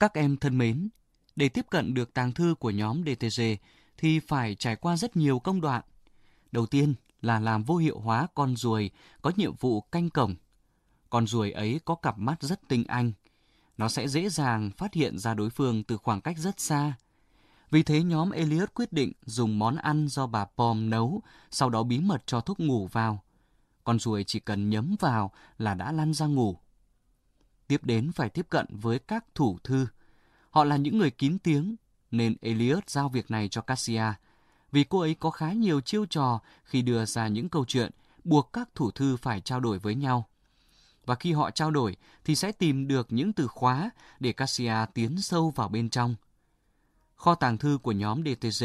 Các em thân mến, để tiếp cận được tàng thư của nhóm DTG thì phải trải qua rất nhiều công đoạn. Đầu tiên là làm vô hiệu hóa con ruồi có nhiệm vụ canh cổng. Con ruồi ấy có cặp mắt rất tinh anh. Nó sẽ dễ dàng phát hiện ra đối phương từ khoảng cách rất xa. Vì thế nhóm Elliot quyết định dùng món ăn do bà Pom nấu, sau đó bí mật cho thuốc ngủ vào. Con ruồi chỉ cần nhấm vào là đã lăn ra ngủ. Tiếp đến phải tiếp cận với các thủ thư. Họ là những người kín tiếng, nên Eliot giao việc này cho Cassia, vì cô ấy có khá nhiều chiêu trò khi đưa ra những câu chuyện buộc các thủ thư phải trao đổi với nhau. Và khi họ trao đổi thì sẽ tìm được những từ khóa để Cassia tiến sâu vào bên trong. Kho tàng thư của nhóm DTG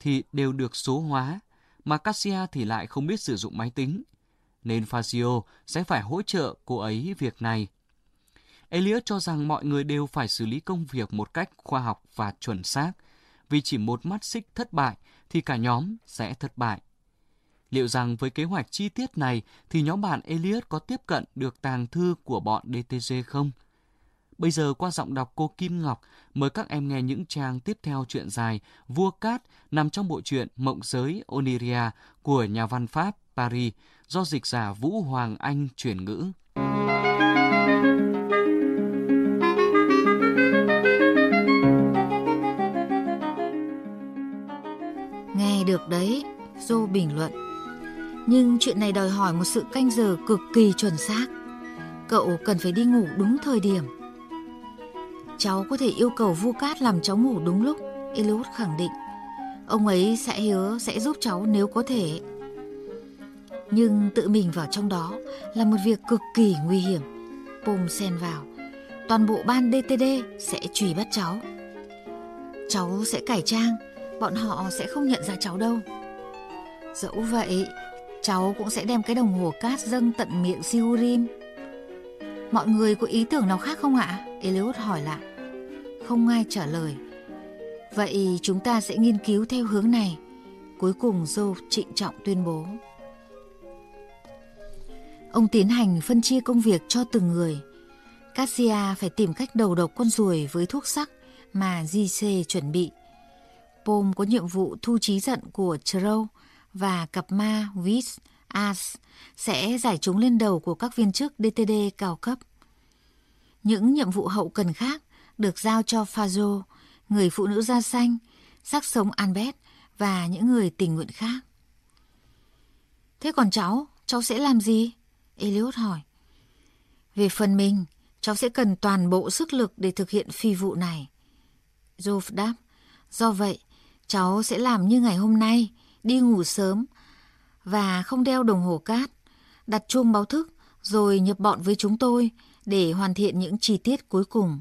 thì đều được số hóa, mà Cassia thì lại không biết sử dụng máy tính, nên Fazio sẽ phải hỗ trợ cô ấy việc này. Elliot cho rằng mọi người đều phải xử lý công việc một cách khoa học và chuẩn xác, vì chỉ một mắt xích thất bại thì cả nhóm sẽ thất bại. Liệu rằng với kế hoạch chi tiết này thì nhóm bạn Elliot có tiếp cận được tàng thư của bọn DTG không? Bây giờ qua giọng đọc cô Kim Ngọc, mời các em nghe những trang tiếp theo chuyện dài Vua Cát nằm trong bộ truyện Mộng giới Oniria của nhà văn Pháp Paris do dịch giả Vũ Hoàng Anh chuyển ngữ. Được đấy, Joe bình luận. Nhưng chuyện này đòi hỏi một sự canh giờ cực kỳ chuẩn xác. Cậu cần phải đi ngủ đúng thời điểm. Cháu có thể yêu cầu vu cát làm cháu ngủ đúng lúc, Eliud khẳng định. Ông ấy sẽ hứa sẽ giúp cháu nếu có thể. Nhưng tự mình vào trong đó là một việc cực kỳ nguy hiểm. Pom xen vào. Toàn bộ ban DTD sẽ truy bắt cháu. Cháu sẽ cải trang, bọn họ sẽ không nhận ra cháu đâu. Dẫu vậy, cháu cũng sẽ đem cái đồng hồ cát dâng tận miệng Siurim. Mọi người có ý tưởng nào khác không ạ? Eliud hỏi lại. Không ai trả lời. Vậy chúng ta sẽ nghiên cứu theo hướng này. Cuối cùng Joe trịnh trọng tuyên bố. Ông tiến hành phân chia công việc cho từng người. Cassia phải tìm cách đầu độc con ruồi với thuốc sắc mà JC chuẩn bị. Pom có nhiệm vụ thu trí giận của Trow và cặp ma Vis As sẽ giải chúng lên đầu của các viên chức DTD cao cấp. Những nhiệm vụ hậu cần khác được giao cho Fazo, người phụ nữ da xanh, sắc sống Albert và những người tình nguyện khác. Thế còn cháu, cháu sẽ làm gì? Eliot hỏi. Về phần mình, cháu sẽ cần toàn bộ sức lực để thực hiện phi vụ này. Joe đáp, do vậy, cháu sẽ làm như ngày hôm nay, đi ngủ sớm và không đeo đồng hồ cát, đặt chuông báo thức rồi nhập bọn với chúng tôi để hoàn thiện những chi tiết cuối cùng.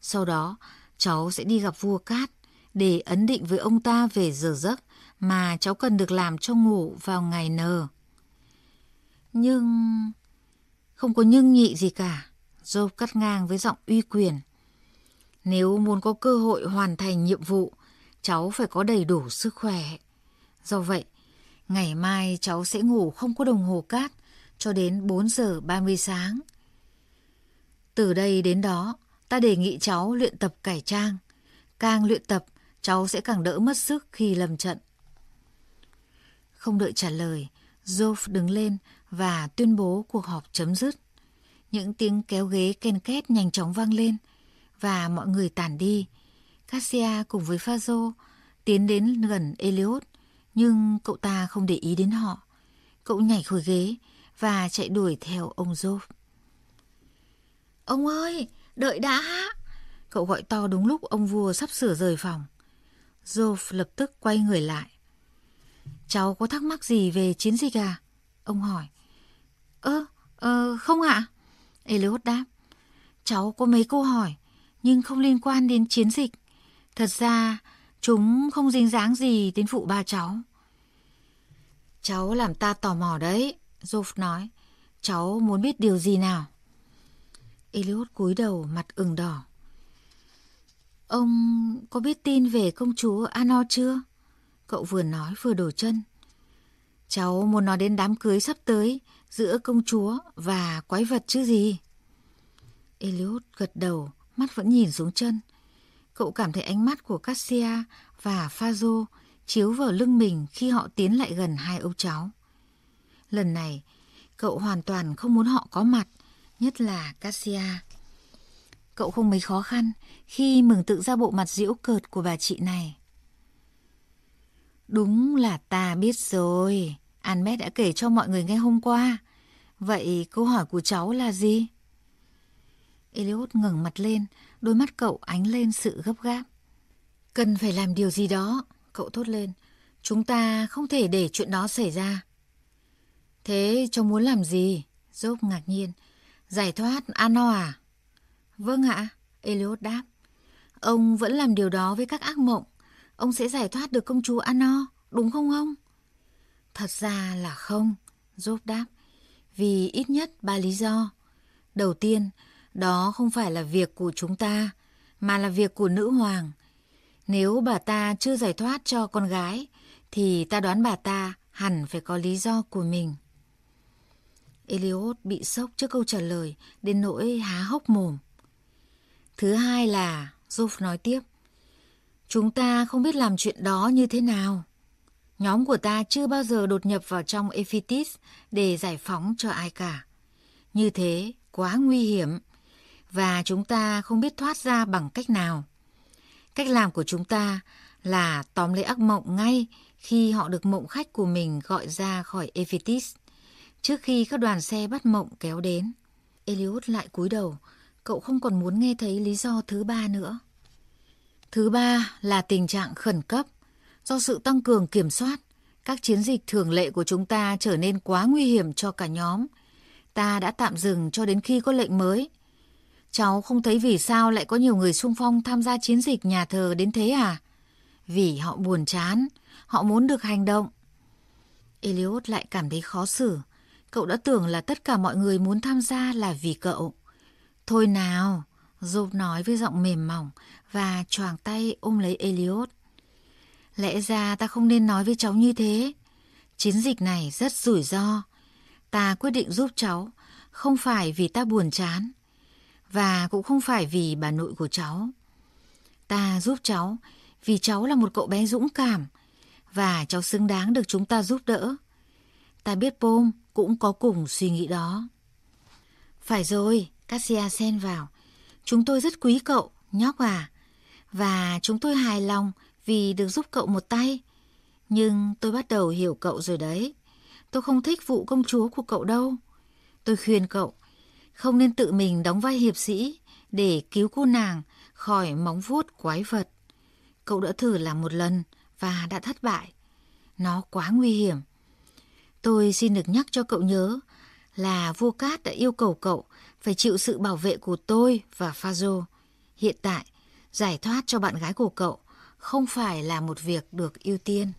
Sau đó, cháu sẽ đi gặp vua cát để ấn định với ông ta về giờ giấc mà cháu cần được làm cho ngủ vào ngày nờ. Nhưng... Không có nhưng nhị gì cả. Job cắt ngang với giọng uy quyền. Nếu muốn có cơ hội hoàn thành nhiệm vụ, cháu phải có đầy đủ sức khỏe. Do vậy, ngày mai cháu sẽ ngủ không có đồng hồ cát cho đến 4 giờ 30 sáng. Từ đây đến đó, ta đề nghị cháu luyện tập cải trang. Càng luyện tập, cháu sẽ càng đỡ mất sức khi lầm trận. Không đợi trả lời, Joff đứng lên và tuyên bố cuộc họp chấm dứt. Những tiếng kéo ghế ken két nhanh chóng vang lên và mọi người tản đi. Cassia cùng với Phazo tiến đến gần Eliot, nhưng cậu ta không để ý đến họ. Cậu nhảy khỏi ghế và chạy đuổi theo ông Job. Ông ơi, đợi đã! Cậu gọi to đúng lúc ông vua sắp sửa rời phòng. Job lập tức quay người lại. Cháu có thắc mắc gì về chiến dịch à? Ông hỏi. Ơ, ờ, không ạ. À? Eliot đáp. Cháu có mấy câu hỏi, nhưng không liên quan đến chiến dịch. Thật ra, chúng không dính dáng gì đến vụ ba cháu. Cháu làm ta tò mò đấy, Job nói. Cháu muốn biết điều gì nào? Eliot cúi đầu mặt ửng đỏ. Ông có biết tin về công chúa Ano chưa? Cậu vừa nói vừa đổ chân. Cháu muốn nói đến đám cưới sắp tới giữa công chúa và quái vật chứ gì? Eliot gật đầu mắt vẫn nhìn xuống chân. Cậu cảm thấy ánh mắt của Cassia và Fazo chiếu vào lưng mình khi họ tiến lại gần hai ông cháu. Lần này, cậu hoàn toàn không muốn họ có mặt, nhất là Cassia. Cậu không mấy khó khăn khi mừng tự ra bộ mặt diễu cợt của bà chị này. Đúng là ta biết rồi. Anmet đã kể cho mọi người nghe hôm qua. Vậy câu hỏi của cháu là gì? Eliot ngẩng mặt lên, đôi mắt cậu ánh lên sự gấp gáp. Cần phải làm điều gì đó, cậu thốt lên. Chúng ta không thể để chuyện đó xảy ra. Thế cháu muốn làm gì? Job ngạc nhiên. Giải thoát Ano à? Vâng ạ, Eliot đáp. Ông vẫn làm điều đó với các ác mộng. Ông sẽ giải thoát được công chúa Ano, đúng không ông? Thật ra là không, Job đáp. Vì ít nhất ba lý do. Đầu tiên, đó không phải là việc của chúng ta, mà là việc của nữ hoàng. Nếu bà ta chưa giải thoát cho con gái, thì ta đoán bà ta hẳn phải có lý do của mình. Eliot bị sốc trước câu trả lời, đến nỗi há hốc mồm. Thứ hai là, Job nói tiếp, chúng ta không biết làm chuyện đó như thế nào. Nhóm của ta chưa bao giờ đột nhập vào trong Ephitis để giải phóng cho ai cả. Như thế, quá nguy hiểm. Và chúng ta không biết thoát ra bằng cách nào. Cách làm của chúng ta là tóm lấy ác mộng ngay khi họ được mộng khách của mình gọi ra khỏi Ephitis, trước khi các đoàn xe bắt mộng kéo đến. Eliud lại cúi đầu, cậu không còn muốn nghe thấy lý do thứ ba nữa. Thứ ba là tình trạng khẩn cấp. Do sự tăng cường kiểm soát, các chiến dịch thường lệ của chúng ta trở nên quá nguy hiểm cho cả nhóm. Ta đã tạm dừng cho đến khi có lệnh mới. Cháu không thấy vì sao lại có nhiều người sung phong tham gia chiến dịch nhà thờ đến thế à? Vì họ buồn chán, họ muốn được hành động. Eliot lại cảm thấy khó xử. Cậu đã tưởng là tất cả mọi người muốn tham gia là vì cậu. Thôi nào, Job nói với giọng mềm mỏng và choàng tay ôm lấy Eliot. Lẽ ra ta không nên nói với cháu như thế. Chiến dịch này rất rủi ro. Ta quyết định giúp cháu, không phải vì ta buồn chán, và cũng không phải vì bà nội của cháu. Ta giúp cháu vì cháu là một cậu bé dũng cảm, và cháu xứng đáng được chúng ta giúp đỡ. Ta biết Pom cũng có cùng suy nghĩ đó. Phải rồi, Cassia xen vào. Chúng tôi rất quý cậu, nhóc à. Và chúng tôi hài lòng vì được giúp cậu một tay. Nhưng tôi bắt đầu hiểu cậu rồi đấy. Tôi không thích vụ công chúa của cậu đâu. Tôi khuyên cậu, không nên tự mình đóng vai hiệp sĩ để cứu cô nàng khỏi móng vuốt quái vật. Cậu đã thử làm một lần và đã thất bại. Nó quá nguy hiểm. Tôi xin được nhắc cho cậu nhớ là vua Cát đã yêu cầu cậu phải chịu sự bảo vệ của tôi và Fazo. Hiện tại, giải thoát cho bạn gái của cậu không phải là một việc được ưu tiên.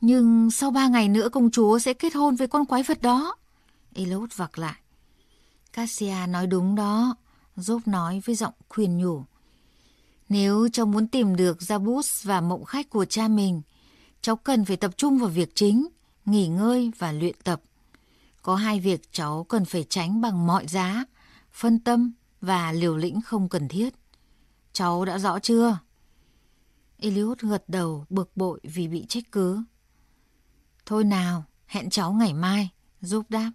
Nhưng sau ba ngày nữa công chúa sẽ kết hôn với con quái vật đó. Elot vặc lại. Cassia nói đúng đó, Job nói với giọng khuyên nhủ. Nếu cháu muốn tìm được Jabus và mộng khách của cha mình, cháu cần phải tập trung vào việc chính, nghỉ ngơi và luyện tập. Có hai việc cháu cần phải tránh bằng mọi giá, phân tâm và liều lĩnh không cần thiết. Cháu đã rõ chưa? Eliud gật đầu bực bội vì bị trách cứ. Thôi nào, hẹn cháu ngày mai, giúp đáp.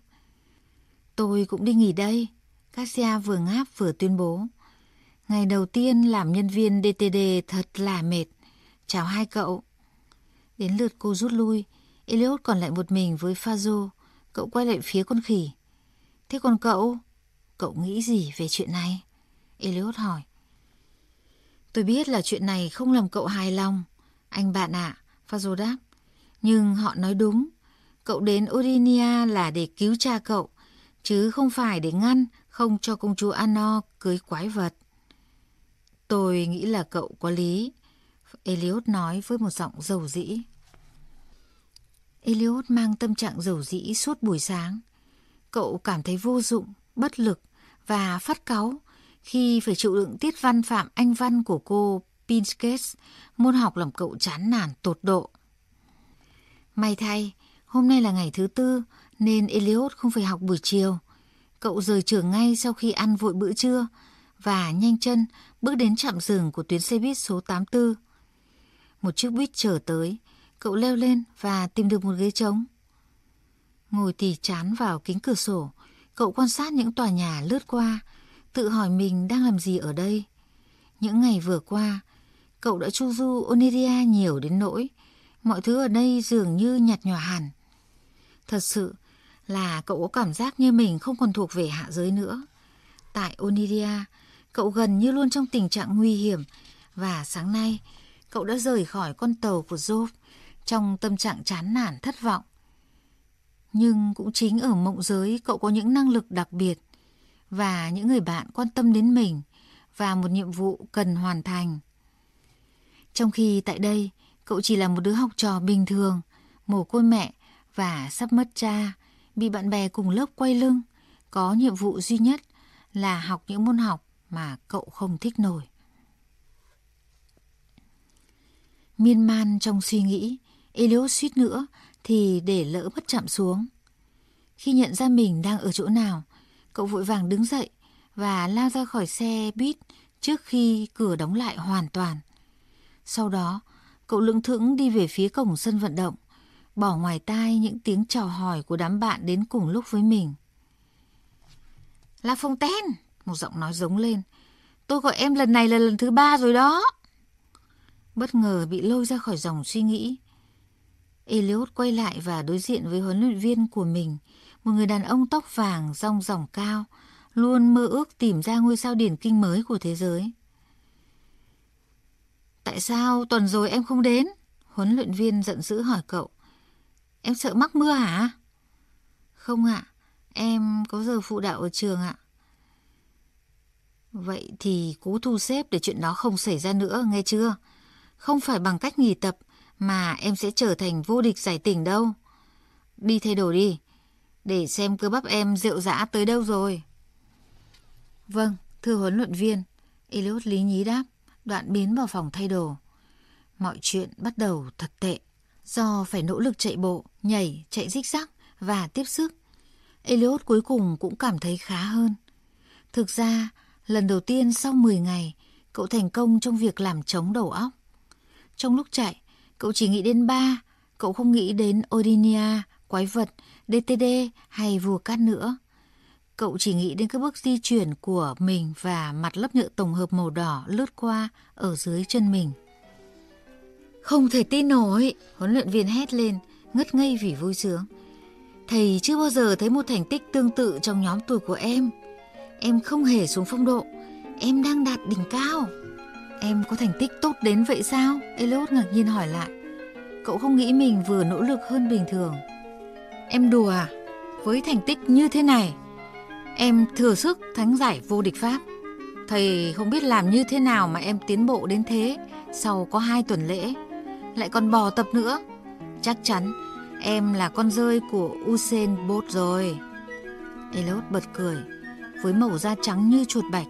Tôi cũng đi nghỉ đây. Cassia vừa ngáp vừa tuyên bố. Ngày đầu tiên làm nhân viên DTD thật là mệt. Chào hai cậu. Đến lượt cô rút lui, Eliot còn lại một mình với Fazo. Cậu quay lại phía con khỉ. Thế còn cậu? Cậu nghĩ gì về chuyện này? Eliot hỏi. Tôi biết là chuyện này không làm cậu hài lòng. Anh bạn ạ, à, Fazo đáp. Nhưng họ nói đúng. Cậu đến Urinia là để cứu cha cậu, chứ không phải để ngăn không cho công chúa Ano cưới quái vật. Tôi nghĩ là cậu có lý. Eliot nói với một giọng dầu dĩ. Eliot mang tâm trạng dầu dĩ suốt buổi sáng. Cậu cảm thấy vô dụng, bất lực và phát cáu khi phải chịu đựng tiết văn phạm anh văn của cô Pinskes, môn học làm cậu chán nản tột độ. May thay, hôm nay là ngày thứ tư nên Eliot không phải học buổi chiều. Cậu rời trường ngay sau khi ăn vội bữa trưa và nhanh chân bước đến trạm dừng của tuyến xe buýt số 84. Một chiếc buýt chờ tới, cậu leo lên và tìm được một ghế trống. Ngồi tỉ chán vào kính cửa sổ, cậu quan sát những tòa nhà lướt qua, tự hỏi mình đang làm gì ở đây. Những ngày vừa qua, cậu đã chu du Oniria nhiều đến nỗi mọi thứ ở đây dường như nhạt nhòa hẳn. Thật sự là cậu có cảm giác như mình không còn thuộc về hạ giới nữa. Tại Oniria, cậu gần như luôn trong tình trạng nguy hiểm và sáng nay cậu đã rời khỏi con tàu của Job trong tâm trạng chán nản thất vọng. Nhưng cũng chính ở mộng giới cậu có những năng lực đặc biệt và những người bạn quan tâm đến mình và một nhiệm vụ cần hoàn thành. Trong khi tại đây, cậu chỉ là một đứa học trò bình thường, mồ côi mẹ và sắp mất cha, bị bạn bè cùng lớp quay lưng, có nhiệm vụ duy nhất là học những môn học mà cậu không thích nổi. Miên man trong suy nghĩ, Eliot suýt nữa thì để lỡ mất chạm xuống. Khi nhận ra mình đang ở chỗ nào, cậu vội vàng đứng dậy và lao ra khỏi xe buýt trước khi cửa đóng lại hoàn toàn. Sau đó, cậu lững thững đi về phía cổng sân vận động, bỏ ngoài tai những tiếng chào hỏi của đám bạn đến cùng lúc với mình. La Fontaine, một giọng nói giống lên. Tôi gọi em lần này là lần thứ ba rồi đó. Bất ngờ bị lôi ra khỏi dòng suy nghĩ. Eliot quay lại và đối diện với huấn luyện viên của mình, một người đàn ông tóc vàng, rong ròng cao, luôn mơ ước tìm ra ngôi sao điển kinh mới của thế giới. Tại sao tuần rồi em không đến? Huấn luyện viên giận dữ hỏi cậu. Em sợ mắc mưa hả? Không ạ, em có giờ phụ đạo ở trường ạ. Vậy thì cố thu xếp để chuyện đó không xảy ra nữa, nghe chưa? Không phải bằng cách nghỉ tập mà em sẽ trở thành vô địch giải tỉnh đâu. Đi thay đồ đi, để xem cơ bắp em rượu dã tới đâu rồi. Vâng, thưa huấn luyện viên, Eliot lý nhí đáp, đoạn biến vào phòng thay đồ. Mọi chuyện bắt đầu thật tệ. Do phải nỗ lực chạy bộ, nhảy, chạy rích rắc và tiếp sức, Eliot cuối cùng cũng cảm thấy khá hơn. Thực ra, lần đầu tiên sau 10 ngày, cậu thành công trong việc làm trống đầu óc. Trong lúc chạy, cậu chỉ nghĩ đến ba, cậu không nghĩ đến Odinia, quái vật, DTD hay vua cát nữa. Cậu chỉ nghĩ đến các bước di chuyển của mình và mặt lớp nhựa tổng hợp màu đỏ lướt qua ở dưới chân mình. Không thể tin nổi, huấn luyện viên hét lên, ngất ngây vì vui sướng. Thầy chưa bao giờ thấy một thành tích tương tự trong nhóm tuổi của em. Em không hề xuống phong độ, em đang đạt đỉnh cao. Em có thành tích tốt đến vậy sao? Elliot ngạc nhiên hỏi lại. Cậu không nghĩ mình vừa nỗ lực hơn bình thường. Em đùa à? Với thành tích như thế này, em thừa sức thắng giải vô địch Pháp. Thầy không biết làm như thế nào mà em tiến bộ đến thế sau có hai tuần lễ. Lại còn bỏ tập nữa. Chắc chắn em là con rơi của Usain Bolt rồi. Elliot bật cười. Với màu da trắng như chuột bạch,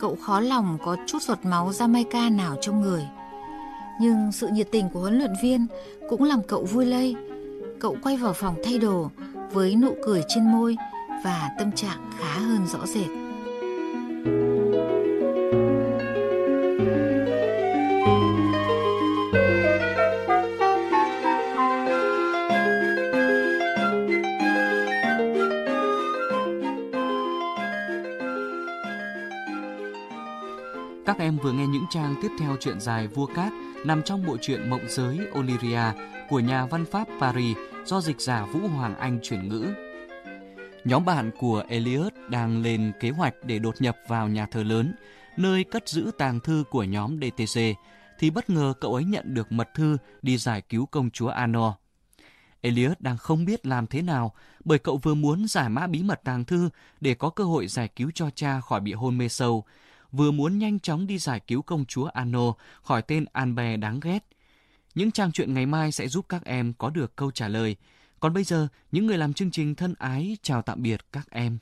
cậu khó lòng có chút giọt máu Jamaica nào trong người. Nhưng sự nhiệt tình của huấn luyện viên cũng làm cậu vui lây. Cậu quay vào phòng thay đồ với nụ cười trên môi và tâm trạng khá hơn rõ rệt. Em vừa nghe những trang tiếp theo truyện dài Vua Cát nằm trong bộ truyện Mộng giới Oliria của nhà văn Pháp Paris do dịch giả Vũ Hoàng Anh chuyển ngữ. Nhóm bạn của Elliot đang lên kế hoạch để đột nhập vào nhà thờ lớn, nơi cất giữ tàng thư của nhóm DTC, thì bất ngờ cậu ấy nhận được mật thư đi giải cứu công chúa Anor. Elliot đang không biết làm thế nào bởi cậu vừa muốn giải mã bí mật tàng thư để có cơ hội giải cứu cho cha khỏi bị hôn mê sâu, vừa muốn nhanh chóng đi giải cứu công chúa Ano khỏi tên Anbe đáng ghét. Những trang truyện ngày mai sẽ giúp các em có được câu trả lời. Còn bây giờ, những người làm chương trình thân ái chào tạm biệt các em.